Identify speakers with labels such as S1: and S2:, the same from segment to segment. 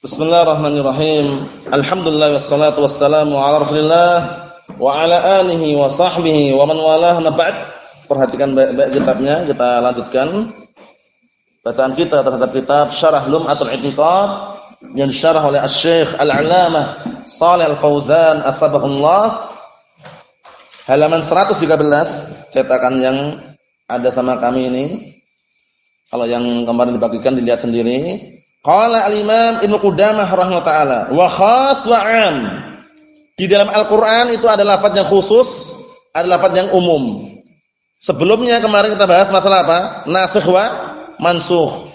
S1: Bismillahirrahmanirrahim. Alhamdulillah wassalatu wassalamu ala Rasulillah wa ala alihi wa sahbihi wa man walah ma ba'd. Perhatikan baik-baik kitabnya, kita lanjutkan bacaan kita terhadap kitab Syarah Lum'atul I'tiqad yang disyarah oleh Asy-Syaikh Al-'Allamah Shalih Al-Fauzan atsabahullah. Halaman 113 cetakan yang ada sama kami ini. Kalau yang kemarin dibagikan dilihat sendiri. Qala al-Imam Ibnu Qudamah rahimahullah taala, wa khas wa 'am. Di dalam Al-Qur'an itu ada lafaz yang khusus, ada lafaz yang umum. Sebelumnya kemarin kita bahas masalah apa? Nasikh wa mansukh.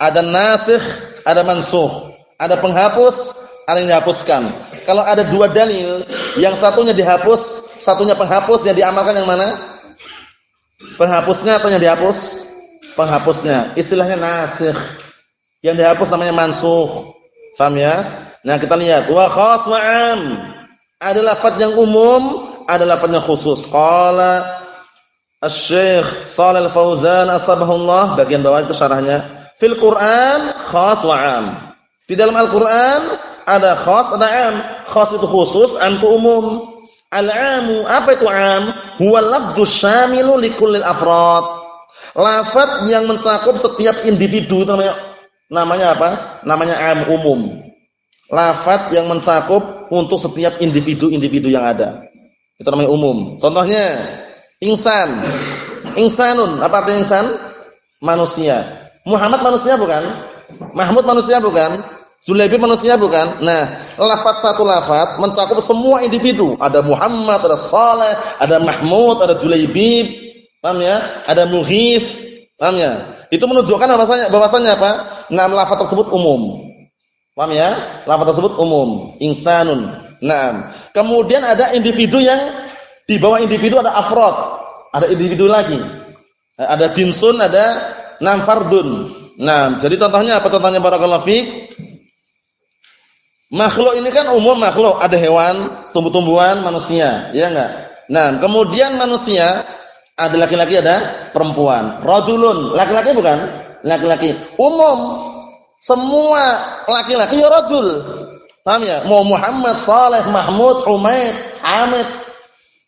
S1: Ada nasikh, ada mansukh. Ada penghapus, ada yang dihapuskan. Kalau ada dua dalil, yang satunya dihapus, satunya penghapus, yang diamalkan yang mana? Penghapusnya atau yang dihapus? Penghapusnya. Istilahnya nasikh yang dihapus namanya mansukh. Paham ya? Nah, kita lihat wa khas wa 'am. Ada lafaz yang umum, ada lafaz yang khusus. Qala Asy-Syaikh Shalal Fauzan asbahullah bagian bawah itu syarahnya. Fil Qur'an khas wa 'am. Di dalam Al-Qur'an ada khas, ada 'am. Khas itu khusus, 'am itu umum. Al-'amu, apa itu 'am? Huwa lafdzu syamilu likullil afrad. Lafaz yang mencakup setiap individu namanya namanya apa? Namanya am umum. Lafat yang mencakup untuk setiap individu-individu yang ada. Itu namanya umum. Contohnya insan. Insanun, apa artinya insan? Manusia. Muhammad manusia bukan? Mahmud manusia bukan? Zulaibi manusia bukan? Nah, lafat satu lafat mencakup semua individu. Ada Muhammad, ada Saleh, ada Mahmud, ada Julaibib, paham ya? Ada Mughith, paham ya? Itu menunjukkan bahwasanya bahwasanya apa? Naam lafaz tersebut umum. Paham ya? Lafaz tersebut umum, insanun. Naam. Kemudian ada individu yang di bawah individu ada afrod. Ada individu lagi. Ada jinsun, ada nam fardun. Nah, jadi contohnya apa contohnya barakallahu fiik? Makhluk ini kan umum makhluk, ada hewan, tumbuh-tumbuhan, manusia, ya enggak? Nah, kemudian manusia ada laki-laki ada perempuan. Rajulun, laki-laki bukan? Laki-laki. Umum. Semua laki-laki ya rajul. Paham ya? Mau Muhammad, Saleh, Mahmud, Umaid, Hamid.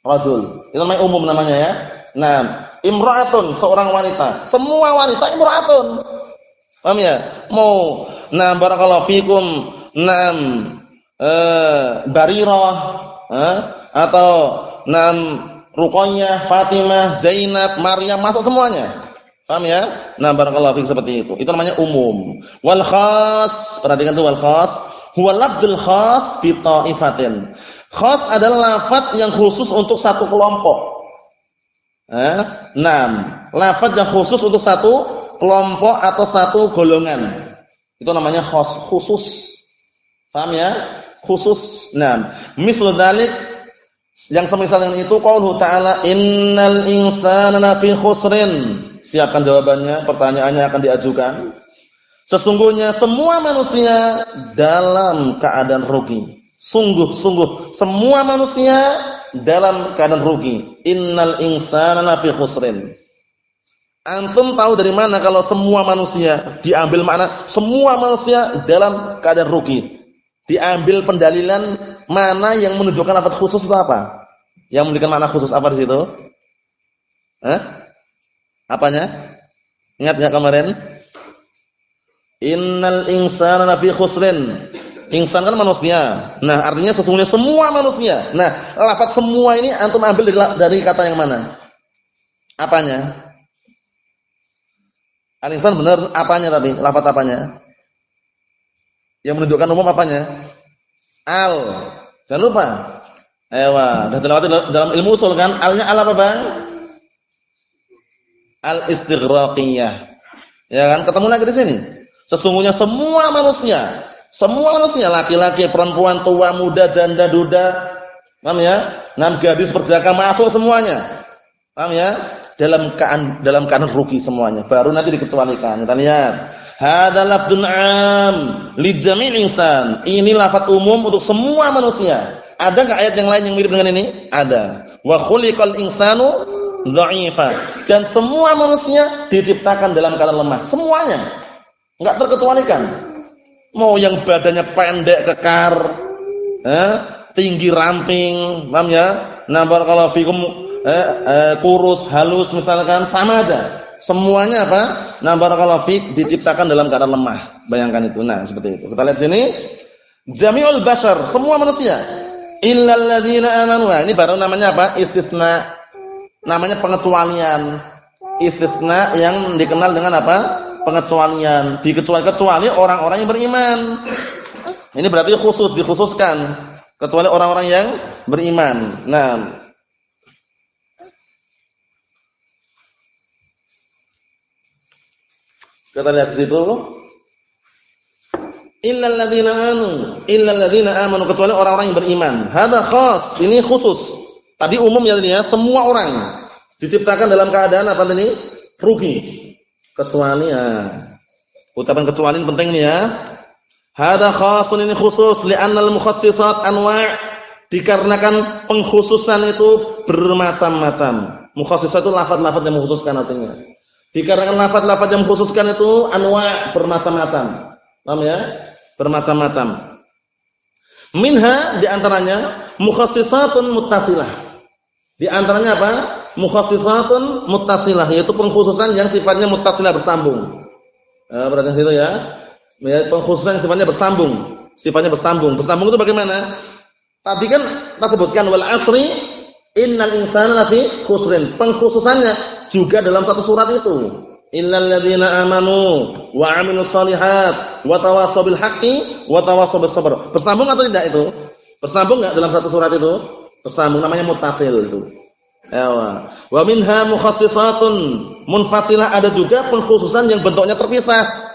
S1: Rajul. Itu namanya umum namanya ya. Nah, imra'atun, seorang wanita. Semua wanita imra'atun. Paham ya? Mau nah barakallahu fikum, nam eh barirah, eh, atau nam Ruqayyah, Fatimah, Zainab, Maryam masuk semuanya. Paham ya? Nah, barakallahu fiik seperti itu. Itu namanya umum. Wal khas, perhatikan tuh wal khas, huwa lafdzul khas bi ta'ifatin. Khas adalah lafaz yang khusus untuk satu kelompok. Eh? Enam. Lafaz yang khusus untuk satu kelompok atau satu golongan. Itu namanya khas, khusus. Paham ya? Khusus. Enam. Misal dalik yang semisal dengan itu qaulhu ta'ala innal insana lafi khusrin. Siapkan jawabannya, pertanyaannya akan diajukan. Sesungguhnya semua manusia dalam keadaan rugi. Sungguh-sungguh semua manusia dalam keadaan rugi. Innal insana lafi khusrin. Antum tahu dari mana kalau semua manusia diambil makna semua manusia dalam keadaan rugi? Diambil pendalilan mana yang menunjukkan lafaz khusus itu apa? Yang menunjukkan makna khusus apa di situ? Hah? Apanya? Ingat enggak kemarin? Innal insana lafi khusrin. Insan kan manusia. Nah, artinya sesungguhnya semua manusia. Nah, lafaz semua ini antum ambil dari, dari kata yang mana? Apanya? Al-insan benar apanya tapi? Lafaz apanya? Yang menunjukkan umum apanya? Al. Jangan lupa. Ewa, dah dilewati dalam ilmu usul kan? Alnya al apa, Bang? Al-istighraqiyah. Ya kan? Ketemu lagi di sini. Sesungguhnya semua manusia, semua manusia, laki-laki, perempuan, tua, muda, janda, duda, paham ya? Nam gadis perjaka masuk semuanya. Paham ya? Dalam keadaan dalam keadaan rugi semuanya. Baru nanti dikecualikan. Kita lihat. Hadza lafdzun 'am li jami' insan. Ini lafaz umum untuk semua manusia. Ada enggak ayat yang lain yang mirip dengan ini? Ada. Wa khuliqal insanu dha'ifa. Dan semua manusia diciptakan dalam keadaan lemah, semuanya. Enggak terkecualikan. Mau yang badannya pendek kekar, eh, tinggi ramping, paham ya? Kalau fikum eh, eh, kurus, halus misalkan sama aja. Semuanya apa? Nah, barakallahu fik diciptakan dalam keadaan lemah. Bayangkan itu. Nah, seperti itu. Kita lihat sini. Jami'ul bashar, semua manusia. Illal amanu. Nah, ini baru namanya apa? Istisna. Namanya pengecualian. Istisna yang dikenal dengan apa? Pengecualian. Dikecualikan kecuali orang-orang yang beriman. Ini berarti khusus, dikhususkan. Kecuali orang-orang yang beriman. Nah, Kita lihat di situ. Illal ladzina amanu, illal ladzina amanu kecuali orang-orang yang beriman. Hada khas, ini khusus. Tadi umum ya ini ya, semua orang diciptakan dalam keadaan apa tadi? Rugi. Kecuali ya. Ucapan kecuali ini penting nih ya. Hada khasun ini khusus li'annal mukhassisat anwa' dikarenakan pengkhususan itu bermacam-macam. Mukhassisat itu lafaz-lafaz yang mengkhususkan artinya. Dikarenakan lafaz-lafaz yang khususkan itu anwa bermacam-macam. Paham ya? Bermacam-macam. Minha di antaranya mukhassisatun muttasilah. Di antaranya apa? Mukhassisatun muttasilah yaitu pengkhususan yang sifatnya muttasilah bersambung. Eh, berarti itu ya. Ya, pengkhususan yang sifatnya bersambung. Sifatnya bersambung. Bersambung itu bagaimana? Tadi kan kita sebutkan wal asri innal insana lafi khusrin. Pengkhususannya juga dalam satu surat itu. Illal ladzina amanu wa 'amilus shalihat wa tawassaw bil haqqi wa tawassaw bis sabr. Bersambung atau tidak itu? Bersambung enggak dalam satu surat itu? Bersambung namanya muttasil itu. Ewa. Wa minha mukhassisatun munfasilah ada juga pengkhususan yang bentuknya terpisah.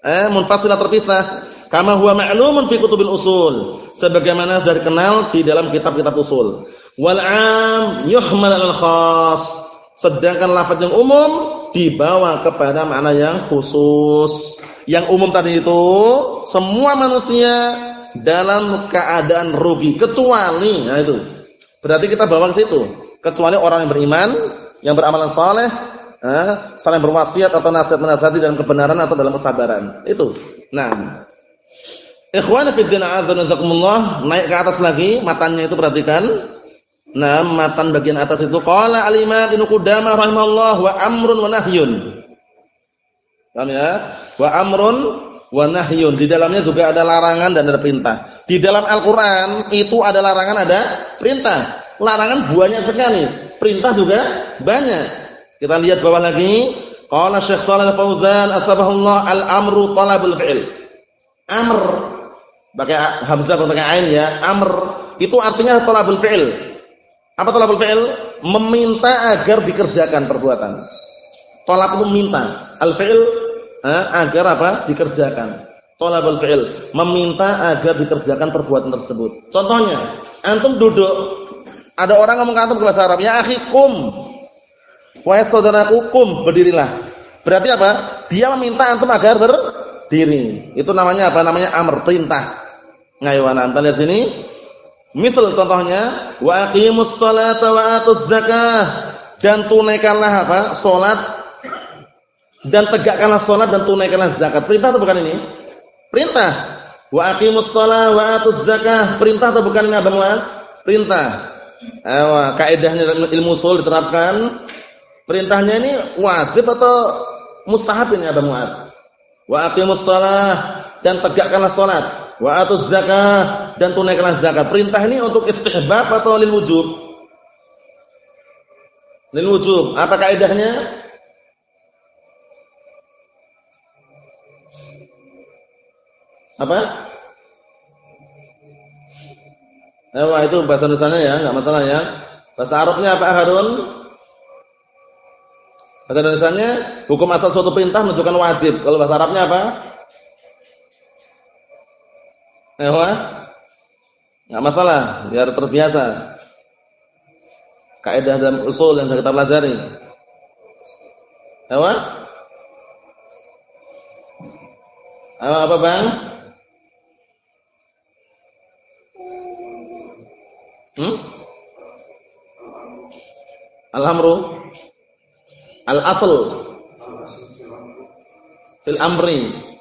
S1: Eh, munfasilah terpisah. Kama huwa ma'lumun fi kutubil usul. Sebagaimana sudah dikenal di dalam kitab-kitab usul. Wal 'am yuhmal al khas Sedangkan lafaz yang umum dibawa kepada makna yang khusus. Yang umum tadi itu semua manusia dalam keadaan rugi kecuali nah itu. Berarti kita bawa ke situ. Kecuali orang yang beriman, yang beramalan saleh, eh, saling berwasiat atau nasihat menasihati dalam kebenaran atau dalam kesabaran. Itu. Nah, Ikhwan fi din azza naik ke atas lagi matanya itu perhatikan. Nah, matan bagian atas itu qala al-Imam Ibnu Qudamah wa amrun wa nahyun. Paham ya? Wa amrun wa nahyun. Di dalamnya juga ada larangan dan ada perintah. Di dalam Al-Qur'an itu ada larangan, ada perintah. Larangan banyak sekali, perintah juga banyak. Kita lihat bawah lagi, qala Syekh Shalal Fauzan asbahullah al-amru talabul fi'il. Amr pakai hamzah atau pakai ain ya. Amr itu artinya talabul fi'il apa tolabul fi'il? Meminta agar dikerjakan perbuatan. Tolab itu meminta. Al-fi'il eh, agar apa? Dikerjakan. Tolabul fi'il. Meminta agar dikerjakan perbuatan tersebut. Contohnya, antum duduk. Ada orang ngomong antum ke bahasa Arab. Ya akhi, kum. Wahai saudaraku, kum. Berdirilah. Berarti apa? Dia meminta antum agar berdiri. Itu namanya apa? Namanya amr, perintah. Ngayuan. Anda lihat sini. Misal contohnya wa aqimus salata wa atuz zakah dan tunaikanlah apa? salat dan tegakkanlah salat dan tunaikanlah zakat. Perintah atau bukan ini? Perintah. Wa aqimus salata wa atuz zakah. Perintah atau bukan ini Abang Muad? Perintah. Ewa, kaidahnya dalam ilmu usul diterapkan. Perintahnya ini wajib atau mustahab ini Abang Muad? Wa aqimus salat dan tegakkanlah salat Wa atuz zakah dan tunaikanlah zakat. Perintah ini untuk istihbab atau lil wujub? Lil wujub. Apa kaidahnya? Apa? Eh, itu bahasa Indonesia ya, enggak masalah ya. Bahasa Arabnya apa Harun? Bahasa Indonesia hukum asal suatu perintah menunjukkan wajib. Kalau bahasa Arabnya apa? Ewa? Enggak masalah, biar terbiasa. Kaidah dalam usul yang kita pelajari. Ewa? Ewa apa, Bang? Hmm? Al-amru Al-asl Fil amri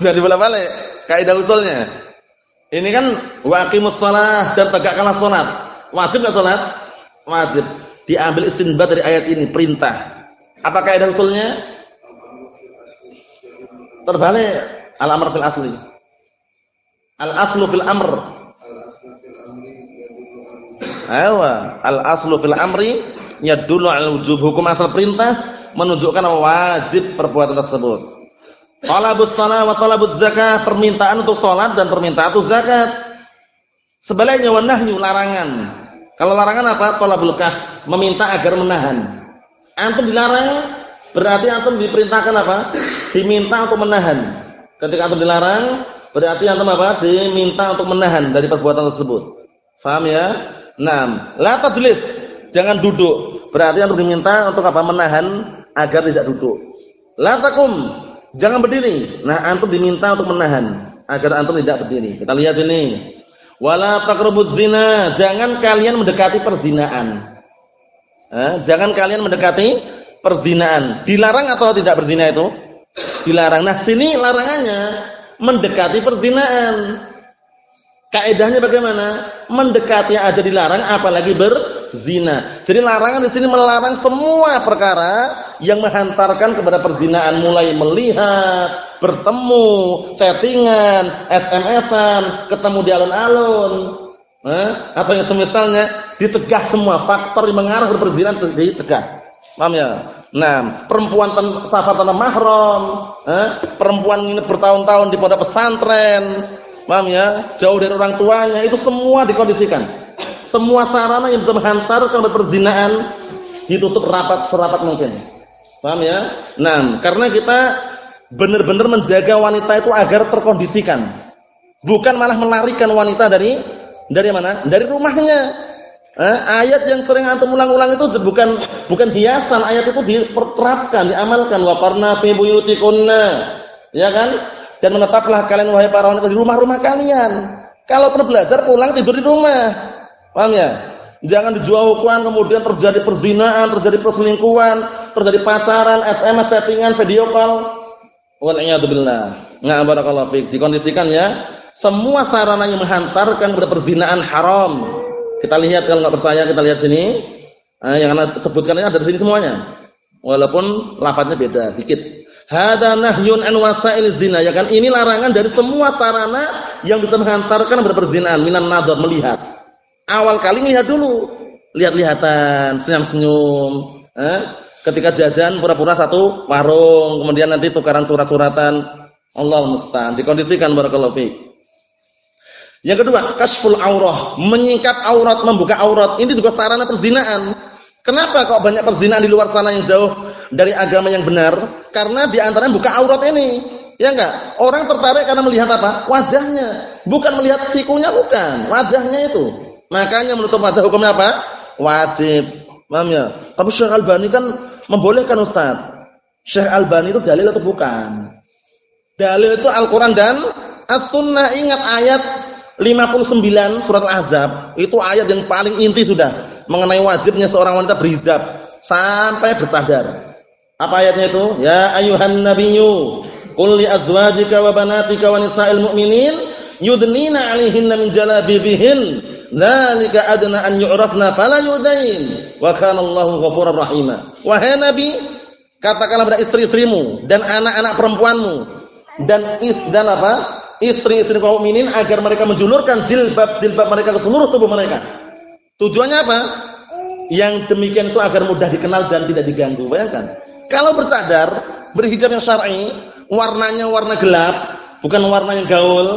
S1: Jadi bolak-balik kaidah usulnya. Ini kan waqimus shalah dan tegakkanlah salat. Wajib enggak salat? Wajib. Diambil istinbat dari ayat ini, perintah. Apa kaidah usulnya? Terbalik al-amr fil asli. Al-aslu fil amr. Awa, al-aslu fil amri yadullu 'ala wujub. Hukum asal perintah menunjukkan wajib perbuatan tersebut. Talabus shalah wa talabuz zakah, permintaan untuk salat dan permintaan untuk zakat. Sebaliknya wa nahyu larangan. Kalau larangan apa? Talabul kaf, meminta agar menahan. Antum dilarang berarti antum diperintahkan apa? Diminta untuk menahan. Ketika antum dilarang, berarti antum apa? Diminta untuk menahan dari perbuatan tersebut. Faham ya? Naam. La tajlis, jangan duduk. Berarti antum diminta untuk apa? Menahan agar tidak duduk. La takum, Jangan berdiri. Nah, antum diminta untuk menahan agar antum tidak berdiri. Kita lihat sini. Wala taqrabuz zina, jangan kalian mendekati perzinaan. Eh, jangan kalian mendekati perzinaan. Dilarang atau tidak berzina itu? Dilarang. Nah, sini larangannya mendekati perzinaan. Kaidahnya bagaimana? Mendekati aja dilarang apalagi berzina. Jadi larangan di sini melarang semua perkara yang menghantarkan kepada perzinaan mulai melihat, bertemu, chattingan, SMS-an, ketemu di alun-alun, eh? atau yang semisalnya dicegah semua faktor yang mengarah ke perzinaan dicegah. Paham ya? Nah, perempuan safar tanah mahram, eh? perempuan ini bertahun-tahun di pondok pesantren, Paham ya? Jauh dari orang tuanya itu semua dikondisikan. Semua sarana yang bisa menghantarkan perzinaan ditutup rapat serapat mungkin. Paham ya? Nah, karena kita benar-benar menjaga wanita itu agar terkondisikan. Bukan malah melarikan wanita dari dari mana? Dari rumahnya. Eh, ayat yang sering antum ulang-ulang itu bukan bukan hiasan, ayat itu diterapkan, diamalkan wa qarna fi buyutikunna. Ya kan? dan menetaplah kalian wahai para wanita di rumah-rumah kalian. Kalau pernah belajar pulang tidur di rumah. Paham ya? Jangan dijual-jualan kemudian terjadi perzinaan, terjadi perselingkuhan, terjadi pacaran, SMS settingan, video call. Wal billah. Nah, barakallahu fik. Dikondisikan ya. Semua sarana yang menghantarkan kepada perzinaan haram. Kita lihat kalau nggak percaya kita lihat sini. Nah, yang anak sebutkan ini ada di sini semuanya. Walaupun lafadznya beda dikit. Hada nahyun an wasail zina ya kan ini larangan dari semua sarana yang bisa menghantarkan berzinahan minan nadhar melihat. Awal kali lihat dulu, lihat-lihatan, senyum-senyum, eh? Ketika jajan pura-pura satu warung, kemudian nanti tukaran surat-suratan. Allah musta'an, dikondisikan fiik. Yang kedua, kasful aurah, menyingkap aurat, membuka aurat. Ini juga sarana perzinahan. Kenapa kok banyak perzinahan di luar sana yang jauh dari agama yang benar? Karena di antaranya buka aurat ini. Ya enggak? Orang tertarik karena melihat apa? Wajahnya. Bukan melihat sikunya bukan, wajahnya itu. Makanya menutup wajah hukumnya apa? Wajib. Paham ya? Tapi Syekh Albani kan membolehkan Ustaz. Syekh Albani itu dalil atau bukan? Dalil itu Al-Qur'an dan As-Sunnah. Ingat ayat 59 surat Al-Ahzab. Itu ayat yang paling inti sudah mengenai wajibnya seorang wanita berhijab sampai bercadar. Apa ayatnya itu? Ya ayuhan nabiyyu qul li azwajika wa banatika wa nisa'il mu'minin yudnina 'alaihinna min jalabibihin dzalika adna an yu'rafna fala yudain wa kana Allahu ghafurur rahima. Wahai nabi, katakanlah pada istri-istrimu dan anak-anak perempuanmu dan is dan apa? istri-istri kaum mukminin agar mereka menjulurkan jilbab-jilbab mereka ke seluruh tubuh mereka Tujuannya apa? Yang demikian itu agar mudah dikenal dan tidak diganggu. Bayangkan. Kalau bercadar, berhijab yang syar'i, warnanya warna gelap, bukan warna yang gaul,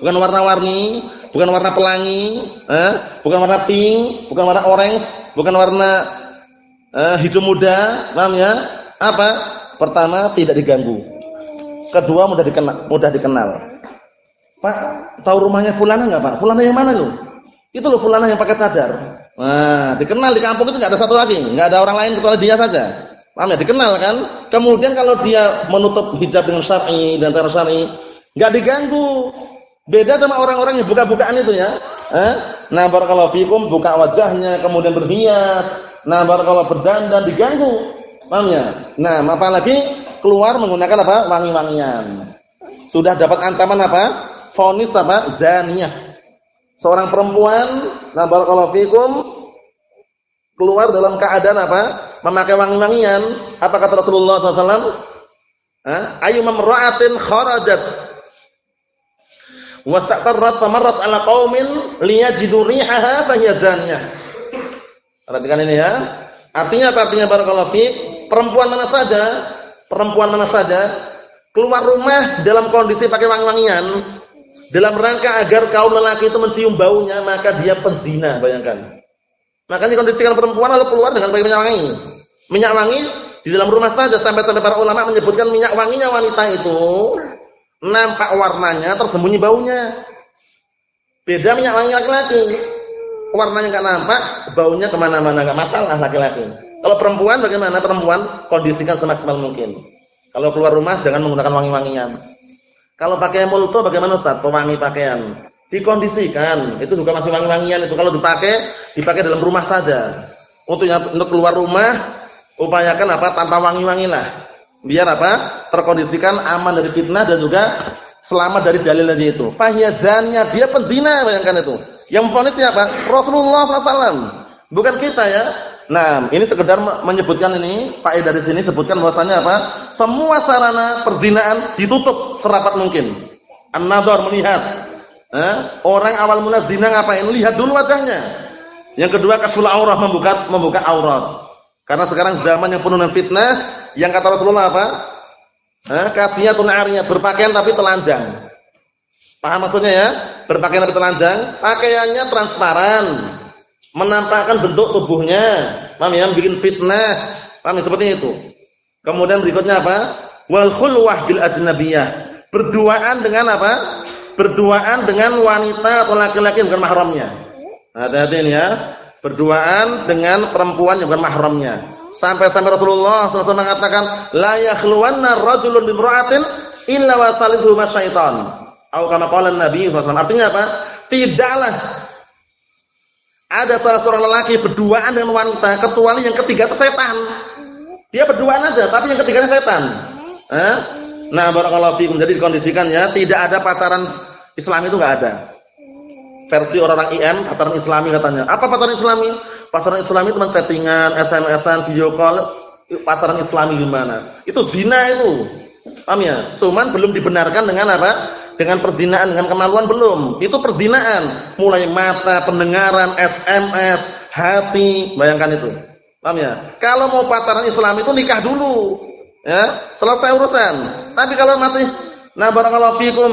S1: bukan warna-warni, bukan warna pelangi, eh, bukan warna pink, bukan warna orange, bukan warna eh, hijau muda, paham ya? Apa? Pertama, tidak diganggu. Kedua, mudah dikenal, mudah dikenal. Pak, tahu rumahnya fulana enggak, Pak? Fulana yang mana loh? Itu loh fulana yang pakai cadar. Nah, dikenal di kampung itu enggak ada satu lagi, enggak ada orang lain kecuali dia saja. Paham ya? Dikenal kan? Kemudian kalau dia menutup hijab dengan syar'i dan cara syar'i, enggak diganggu. Beda sama orang-orang yang buka-bukaan itu ya. Eh? Nah, barakallahu fikum buka wajahnya kemudian berhias. Nah, barakallahu berdandan diganggu. Paham ya? Nah, apalagi keluar menggunakan apa? Wangi-wangian. sudah dapat ancaman apa? Fonis apa? Zaniyah. Seorang perempuan, nah barakallahu fikum, keluar dalam keadaan apa? Memakai wangi-wangian. Apa kata Rasulullah SAW? Ayu mamra'atin kharajat wastaqarrat famarrat ala qaumin liyajidu rihaha fahiya zaniyah. Perhatikan ini ya. Artinya apa artinya barakallahu fiik? Perempuan mana saja, perempuan mana saja keluar rumah dalam kondisi pakai wangi-wangian dalam rangka agar kaum lelaki itu mencium baunya, maka dia penzina, bayangkan. Makanya kondisikan perempuan lalu keluar dengan pakai minyak wangi. Minyak wangi di dalam rumah saja sampai-sampai para ulama menyebutkan minyak wanginya wanita itu nampak warnanya tersembunyi baunya. Beda minyak wangi laki-laki. Warnanya nggak nampak, baunya ke mana-mana nggak masalah laki-laki. Kalau perempuan bagaimana? Perempuan kondisikan semaksimal mungkin. Kalau keluar rumah jangan menggunakan wangi-wangian. Kalau pakai multo bagaimana Ustaz? Pewangi pakaian dikondisikan itu juga masih wangi-wangian itu kalau dipakai dipakai dalam rumah saja untuk untuk keluar rumah upayakan apa tanpa wangi-wangi lah biar apa terkondisikan aman dari fitnah dan juga selamat dari dalil aja itu fahiyazannya dia penzina bayangkan itu yang memfonis siapa Rasulullah SAW bukan kita ya nah ini sekedar menyebutkan ini faedah dari sini sebutkan bahwasannya apa semua sarana perzinaan ditutup serapat mungkin an-nazar melihat Eh? Orang awal mula zina ngapain? Lihat dulu wajahnya. Yang kedua kasul aurah membuka membuka aurat. Karena sekarang zaman yang penuh dengan fitnah, yang kata Rasulullah apa? Eh, kasiyatun ariyat, berpakaian tapi telanjang. Paham maksudnya ya? Berpakaian tapi telanjang, pakaiannya transparan, menampakkan bentuk tubuhnya. Paham ya? Bikin fitnah. Paham ya? Seperti itu. Kemudian berikutnya apa? Wal khulwah bil ajnabiyah. Berduaan dengan apa? berduaan dengan wanita atau laki-laki bukan mahramnya. Hati-hati ini ya. Berduaan dengan perempuan yang bukan mahramnya. Sampai-sampai Rasulullah SAW mengatakan, la yakhluwanna rajulun bimra'atin illa wa salidhu masyaitan. Atau kama Nabi SAW. Artinya apa? Tidaklah ada salah seorang lelaki berduaan dengan wanita kecuali yang ketiga itu setan. Dia berduaan aja, tapi yang ketiganya setan. Eh? Nah, barakallahu fiikum. Jadi dikondisikan ya, tidak ada pacaran Islam itu enggak ada. Versi orang-orang IM, pacaran Islami katanya. Apa pacaran Islami? Pacaran Islami cuma chattingan, SMS-an, video call. Pacaran Islami gimana? Itu zina itu. Paham ya? Cuman belum dibenarkan dengan apa? Dengan perzinaan, dengan kemaluan belum. Itu perzinaan. Mulai mata, pendengaran, SMS, hati, bayangkan itu. Paham ya? Kalau mau pacaran Islam itu nikah dulu. Ya, selesai urusan. Tapi kalau masih nah barakallahu fikum,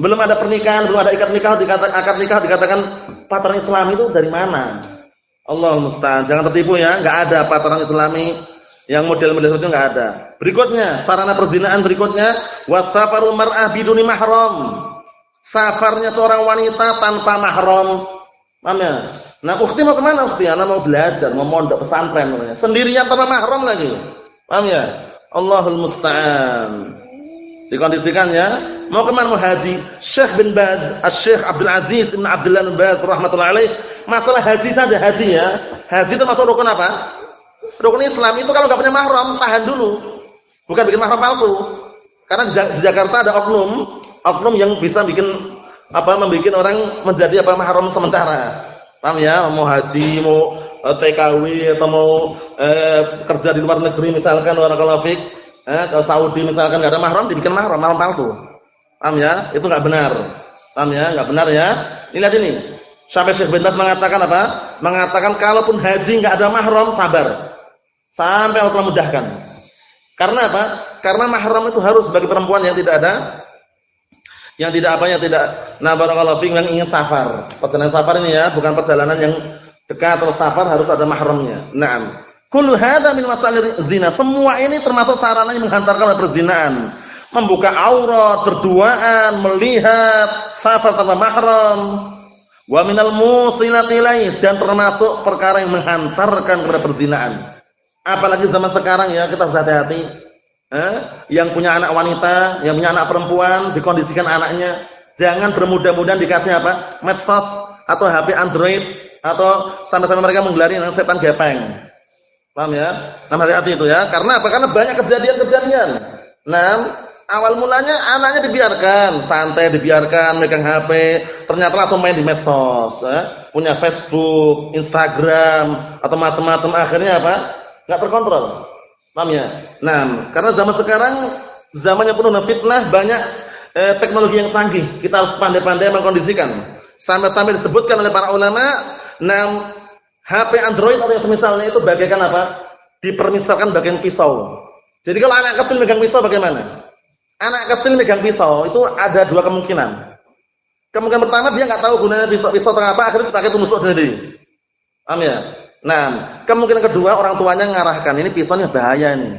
S1: belum ada pernikahan, belum ada ikat nikah dikatakan akad nikah dikatakan pacaran Islam itu dari mana? Allah musta'an. Jangan tertipu ya, enggak ada pacaran Islami yang model-model itu enggak ada. Berikutnya, sarana perzinaan berikutnya wasafarul mar'ah biduni mahram. Safarnya seorang wanita tanpa mahram. Paham ya? Nah, ukhti mau ke mana ukhti? Anak mau belajar, mau mondok pesantren namanya. Sendirian tanpa mahram lagi. Paham ya? Allahul musta'an. Dikondisikan ya. Mau ke mana mau haji? Syekh bin Baz, Syekh Abdul Aziz bin Abdullah bin Baz rahmatullahi alaih. Masalah haji saja haji ya. Haji itu masuk rukun apa? Rukun Islam itu kalau nggak punya mahram, tahan dulu. Bukan bikin mahram palsu. Karena di Jakarta ada oknum, oknum yang bisa bikin apa membuat orang menjadi apa mahram sementara. Paham ya? Mau haji, mau Eh, TKW atau mau eh, kerja di luar negeri misalkan orang kalafik eh, ke Saudi misalkan nggak ada mahram dibikin mahram, mahram palsu. Paham ya? Itu nggak benar. Paham ya? Nggak benar ya. Ini lihat ini. Sampai Syekh bin Bas mengatakan apa? Mengatakan kalaupun haji nggak ada mahram sabar. Sampai Allah mudahkan. Karena apa? Karena mahram itu harus bagi perempuan yang tidak ada yang tidak apa yang tidak nah barakallahu fiik yang ingin safar. Perjalanan safar ini ya, bukan perjalanan yang dekat atau safar harus ada mahramnya. Naam. Kullu hadza min masalir zina. Semua ini termasuk sarana yang menghantarkan perzinaan. Membuka aurat, berduaan, melihat, safar tanpa mahram. Wa minal musilati dan termasuk perkara yang menghantarkan kepada perzinaan. Apalagi zaman sekarang ya, kita harus hati-hati. Eh? Yang punya anak wanita, yang punya anak perempuan, dikondisikan anaknya, jangan bermudah-mudahan dikasih apa? Medsos atau HP Android atau sama-sama mereka menggelari setan gepeng. Paham ya? Nah, hati-hati itu ya. Karena apa? Karena banyak kejadian-kejadian. Nah, Awal mulanya anaknya dibiarkan, santai dibiarkan, megang HP, ternyata langsung main di medsos, eh? punya Facebook, Instagram, atau macam-macam. Akhirnya apa? Nggak terkontrol. Paham ya? Nah, karena zaman sekarang zaman yang penuh fitnah, banyak eh, teknologi yang canggih. Kita harus pandai-pandai mengkondisikan. Sampai-sampai disebutkan oleh para ulama, nah HP Android atau yang semisalnya itu bagaikan apa? Dipermisalkan bagian pisau. Jadi kalau anak kecil megang pisau bagaimana? Anak kecil megang pisau itu ada dua kemungkinan. Kemungkinan pertama dia nggak tahu gunanya pisau, pisau apa, akhirnya dipakai tusuk sendiri. Paham ya? Nah, kemungkinan kedua orang tuanya ngarahkan, ini pisau ini bahaya ini.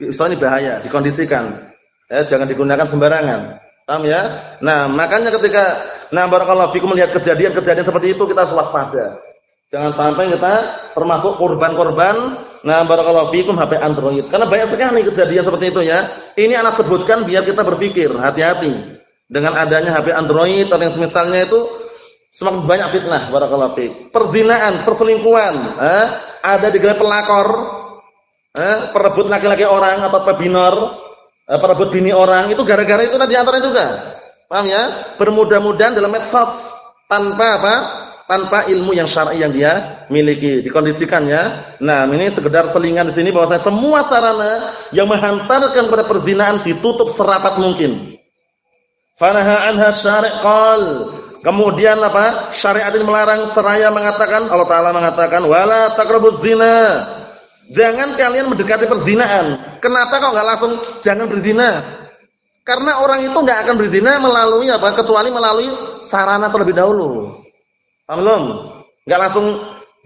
S1: Pisau ini bahaya, dikondisikan. Ya, jangan digunakan sembarangan. Paham ya? Nah, makanya ketika nah barakallahu fikum melihat kejadian-kejadian seperti itu kita waspada. Jangan sampai kita termasuk korban-korban Nah, barakallahu fikum HP Android. Karena banyak sekali kejadian seperti itu ya. Ini anak sebutkan biar kita berpikir, hati-hati. Dengan adanya HP Android atau yang semisalnya itu semakin banyak fitnah barakallahu fik. Perzinaan, perselingkuhan, eh? ada di pelakor, eh? perebut laki-laki orang atau pebinor, eh? perebut bini orang, itu gara-gara itu di antaranya juga. Paham ya? Bermudah-mudahan dalam medsos tanpa apa? Tanpa ilmu yang syar'i yang dia miliki. Dikondisikan ya. Nah, ini sekedar selingan di sini bahwasanya semua sarana yang menghantarkan pada perzinaan ditutup serapat mungkin. Fanaha anha syari' qal. Kemudian apa? Syariat ini melarang seraya mengatakan Allah taala mengatakan wala taqrabuz zina. Jangan kalian mendekati perzinaan. Kenapa kok enggak langsung jangan berzina? Karena orang itu enggak akan berzina melalui apa? Kecuali melalui sarana terlebih dahulu. Paham belum? Enggak langsung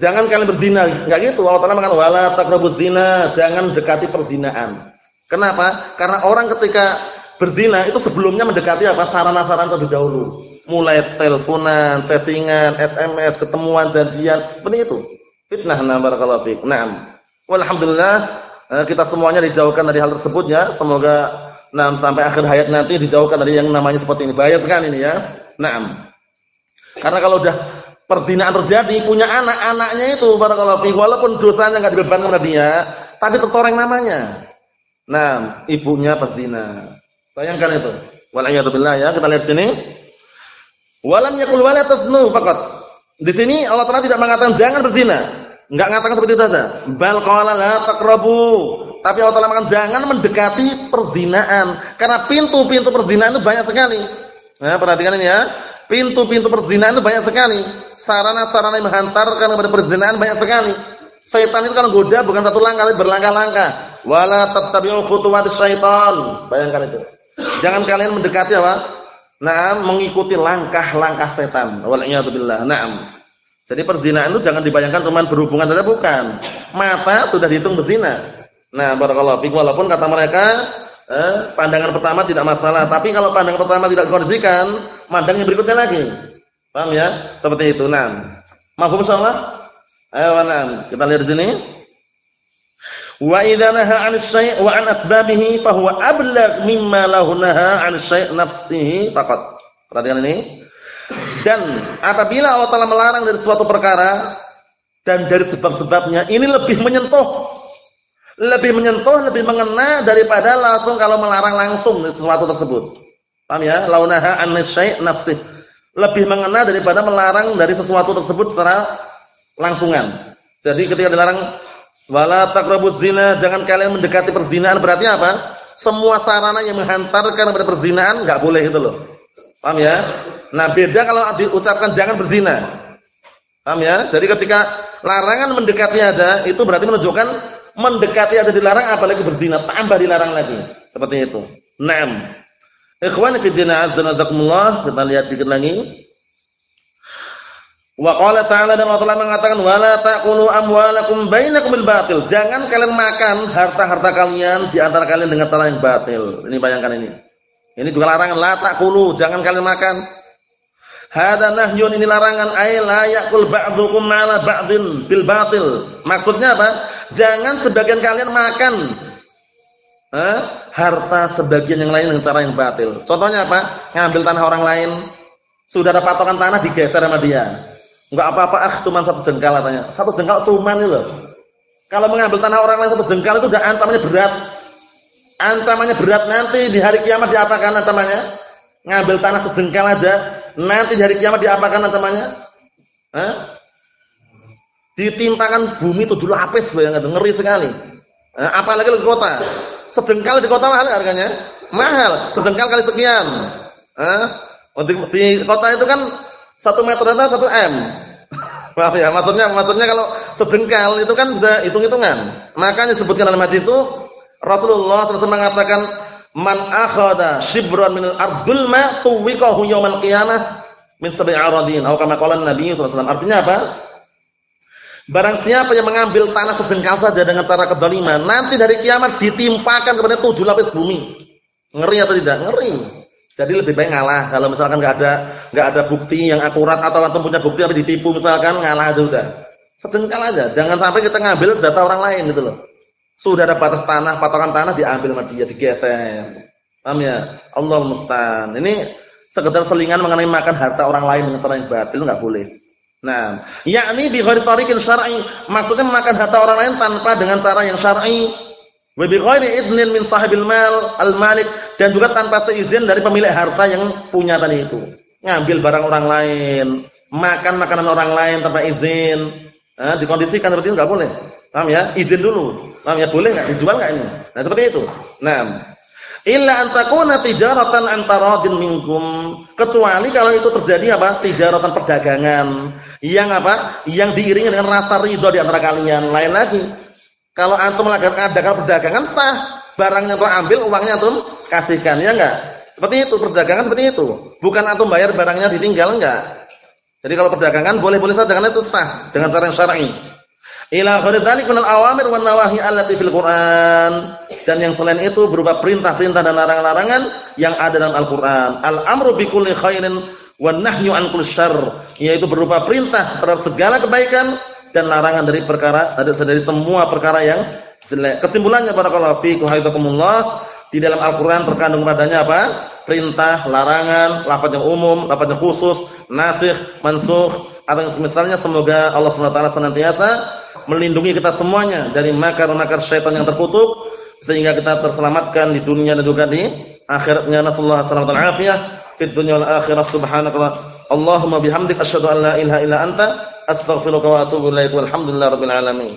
S1: jangan kalian berzina, enggak gitu. Allah Taala mengatakan wala taqrabuz zina, jangan dekati perzinaan. Kenapa? Karena orang ketika berzina itu sebelumnya mendekati apa? sarana-sarana terlebih dahulu. Mulai teleponan, chattingan, SMS, ketemuan, janjian, seperti itu. Fitnah nah barakallahu fik. Naam. Walhamdulillah eh, kita semuanya dijauhkan dari hal tersebut ya. Semoga Naam sampai akhir hayat nanti dijauhkan dari yang namanya seperti ini. Bahaya sekali ini ya. Naam. Karena kalau udah perzinaan terjadi, punya anak, anaknya itu barakallahu fiik walaupun dosanya enggak dibebankan kepada dia, tapi tercoreng namanya. Nah, ibunya berzina. Bayangkan itu. Waliyadzubillah ya, kita lihat sini. Walam yakul wala tasnu faqat. Di sini Allah Taala tidak mengatakan jangan berzina. Enggak mengatakan seperti itu saja. Bal qala la taqrabu. Tapi Allah Taala mengatakan jangan mendekati perzinaan karena pintu-pintu perzinaan itu banyak sekali. Nah, perhatikan ini ya. Pintu-pintu perzinahan itu banyak sekali. Sarana-sarana yang menghantarkan kepada perzinahan banyak sekali. Setan itu kalau goda bukan satu langkah, tapi berlangkah-langkah. Wala tattabi'u khutuwatis syaitan. Bayangkan itu. Jangan kalian mendekati apa? Naam, mengikuti langkah-langkah setan. Wal'iyatubillah. Naam. Jadi perzinahan itu jangan dibayangkan cuma berhubungan saja bukan. Mata sudah dihitung berzina. Nah, barakallahu fiik walaupun kata mereka eh, pandangan pertama tidak masalah, tapi kalau pandangan pertama tidak dikondisikan, mandang yang berikutnya lagi. Paham ya? Seperti itu. Nah, mafhum insyaallah? Ayo, nah, kita lihat di sini. Wa idza naha 'an syai' wa 'an asbabihi fa huwa ablagh mimma lahu naha 'an syai' nafsihi faqat. Perhatikan ini. Dan apabila Allah Taala melarang dari suatu perkara dan dari sebab-sebabnya, ini lebih menyentuh lebih menyentuh, lebih mengena daripada langsung kalau melarang langsung sesuatu tersebut. Paham ya? Launaha an syai' nafsih. Lebih mengena daripada melarang dari sesuatu tersebut secara langsungan. Jadi ketika dilarang wala taqrabuz zina, jangan kalian mendekati perzinahan berarti apa? Semua sarana yang menghantarkan kepada perzinahan enggak boleh itu loh. Paham ya? Nah, beda kalau diucapkan jangan berzina. Paham ya? Jadi ketika larangan mendekati aja itu berarti menunjukkan mendekati atau dilarang apalagi berzina tambah dilarang lagi. Seperti itu. Naam. Ikhwani fi din azza nazakumullah kita lihat dikit lagi. Wa qala ta'ala dan Allah mengatakan wala taqulu amwalakum bainakum bil batil jangan kalian makan harta-harta kalian di antara kalian dengan cara yang batil. Ini bayangkan ini. Ini juga larangan. La taqulu jangan kalian makan. Hada nahyun ini larangan. Ay la yakul ba'dukum ma'ala ba'din bil batil. Maksudnya apa? Jangan sebagian kalian makan eh, harta sebagian yang lain dengan cara yang batil. Contohnya apa? Ngambil tanah orang lain, sudah ada patokan tanah digeser sama dia. Enggak apa-apa, ah cuma satu jengkal katanya. Satu jengkal cuman itu loh. Kalau mengambil tanah orang lain satu jengkal itu udah antamnya berat. Ancamannya berat nanti di hari kiamat diapakan ancamannya? Ngambil tanah sedengkal aja, nanti di hari kiamat diapakan ancamannya? Hah? Ditimpakan bumi tujuh lapis bayangkan, ngeri sekali. Nah, apalagi di kota. Sedengkal di kota mahal harganya? Mahal, sedengkal kali sekian. Hah? Di kota itu kan satu meter dan satu m. Paham ya? Maksudnya, maksudnya kalau sedengkal itu kan bisa hitung-hitungan. Makanya disebutkan dalam hadis itu Rasulullah SAW mengatakan man akhada shibran min al-ardil ma tuwiqahu yawmal qiyamah min sab'i aradin atau kama qala Nabi SAW. Artinya apa? Barang siapa yang mengambil tanah sedengkal saja dengan cara kedoliman, nanti dari kiamat ditimpakan kepada tujuh lapis bumi. Ngeri atau tidak? Ngeri. Jadi lebih baik ngalah. Kalau misalkan nggak ada nggak ada bukti yang akurat atau antum punya bukti yang ditipu misalkan ngalah aja udah. Sedengkal aja. Jangan sampai kita ngambil jatah orang lain gitu loh. Sudah ada batas tanah, patokan tanah diambil sama dia, digeser. Paham ya? Allah musta'an. Ini sekedar selingan mengenai makan harta orang lain dengan cara yang batil enggak boleh. Nah, yakni bi ghairi tariqin syar'i. Maksudnya makan harta orang lain tanpa dengan cara yang syar'i. Wa bi ghairi idnin min sahibil mal al-malik dan juga tanpa seizin dari pemilik harta yang punya tadi itu. Ngambil barang orang lain, makan makanan orang lain tanpa izin. Nah, dikondisikan seperti itu enggak boleh. Paham ya? Izin dulu. Paham ya? Boleh enggak dijual enggak ini? Nah, seperti itu. Nah, illa an takuna tijaratan antaradin minkum. Kecuali kalau itu terjadi apa? Tijaratan perdagangan yang apa? Yang diiringi dengan rasa ridho di antara kalian. Lain lagi. Kalau antum melakukan perdagangan sah, barangnya tuh ambil, uangnya antum kasihkan, ya enggak? Seperti itu perdagangan seperti itu. Bukan antum bayar barangnya ditinggal enggak. Jadi kalau perdagangan boleh-boleh saja karena itu sah dengan cara yang syar'i ila ghairi dzalik awamir wan nawahi allati fil Qur'an dan yang selain itu berupa perintah-perintah dan larangan-larangan yang ada dalam Al-Qur'an. Al-amru bi kulli khairin an kulli yaitu berupa perintah terhadap segala kebaikan dan larangan dari perkara dari semua perkara yang jelek. Kesimpulannya barakallahu fiikum hafizakumullah di dalam Al-Qur'an terkandung padanya apa? Perintah, larangan, lafaz yang umum, lafaz yang khusus, nasikh, mansukh atau yang semisalnya semoga Allah Subhanahu wa senantiasa melindungi kita semuanya dari makar-makar syaitan yang terkutuk sehingga kita terselamatkan di dunia dan juga di akhiratnya. Nasallahu alaihi wasallam. Afiyah fid dunya wal akhirah. Subhanaka Allahumma bihamdik asyhadu an la ilaha illa anta astaghfiruka wa atubu ilaik. Walhamdulillahi rabbil alamin